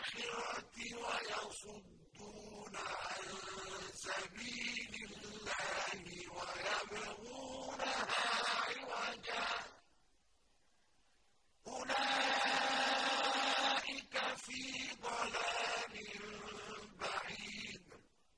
الْآخِرَةِ وَيَصُدُّونَ عَن سَبِيلِ اللَّهِ وَيَبْغُونَهَا عِوَجًا ۚ. أُولَٰئِكَ فِي ضَلَالٍ